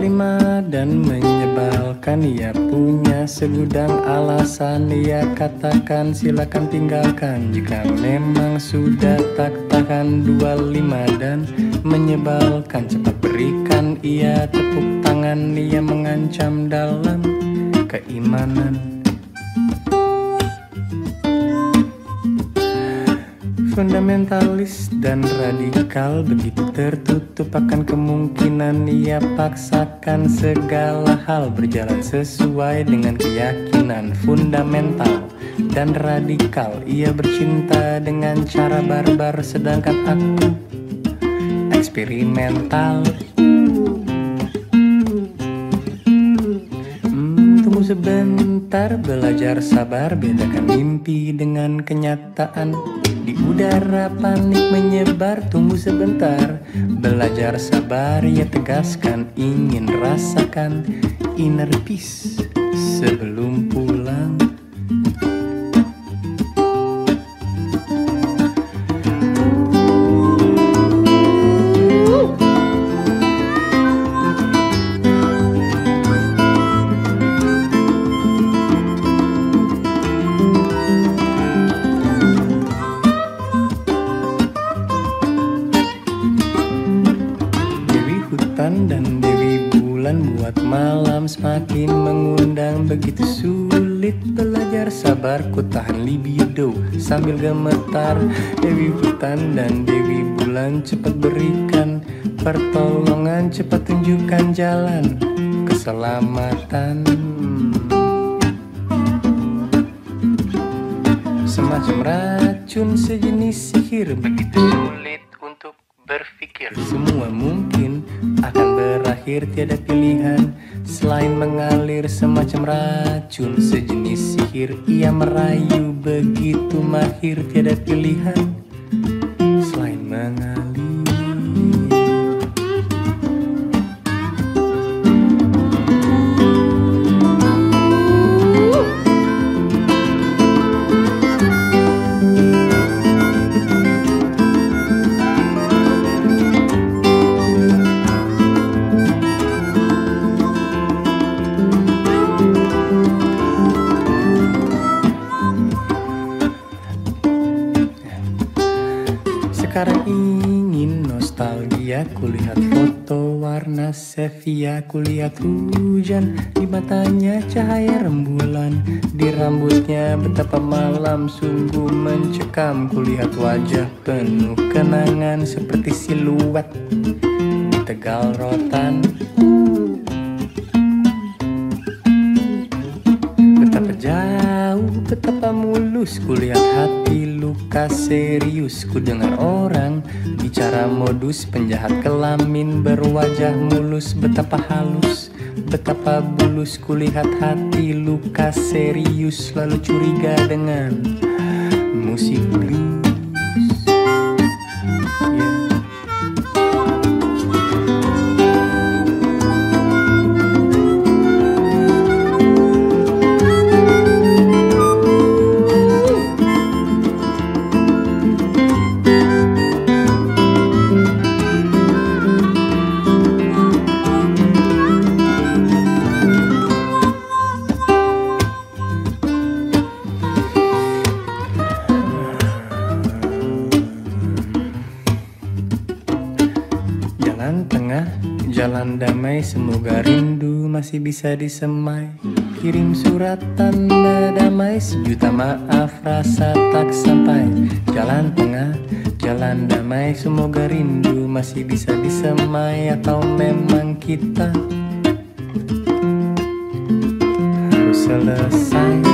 kelima dan menyebalkan. Ia punya segudang alasan. Ia katakan silakan tinggalkan. Jika memang sudah tak tahan Dua lima dan menyebalkan. Cepat berikan. Ia tepuk tangan. Ia mengancam dalam keimanan. Fundamentalis dan radikal begitu tertutup akan kemungkinan ia paksakan segala hal berjalan sesuai dengan keyakinan fundamental dan radikal. Ia bercinta dengan cara barbar sedangkan aku eksperimental. Hmm, sebentar belajar sabar bedakan mimpi dengan kenyataan di udara panik menyebar Tunggu sebentar. Belajar sabar ya tegaskan Ingin rasakan inner peace Sebelum pulang Dan Dewi bulan buat malam semakin mengundang. Begitu sulit belajar sabar ku tahan libido. Sambil gemetar Dewi hutan dan Dewi bulan cepat berikan pertolongan Cepat tunjukkan jalan keselamatan. Semacam racun sejenis sihir. Begitu sulit akan berakhir tiada pilihan Selain mengalir semacam racun. Sejenis sihir Ia merayu begitu mahir tiada pilihan Sekarang ingin nostalgia Kulihat foto warna sepia Kulihat hujan Di matanya cahaya rembulan. Di rambutnya betapa malam Sungguh mencekam Kulihat wajah penuh kenangan Seperti siluet tegal rotan betapa mulus Kulihat hati luka serius Ku dengar orang bicara modus Penjahat kelamin berwajah mulus. Betapa halus, betapa bulus Kulihat hati luka serius Lalu curiga dengan musik blues tengah, jalan damai Semoga rindu masih bisa disemai. Kirim surat tanda damai Sejuta maaf rasa tak sampai. Jalan tengah, jalan damai Semoga rindu masih bisa disemai Atau memang kita Harus selesai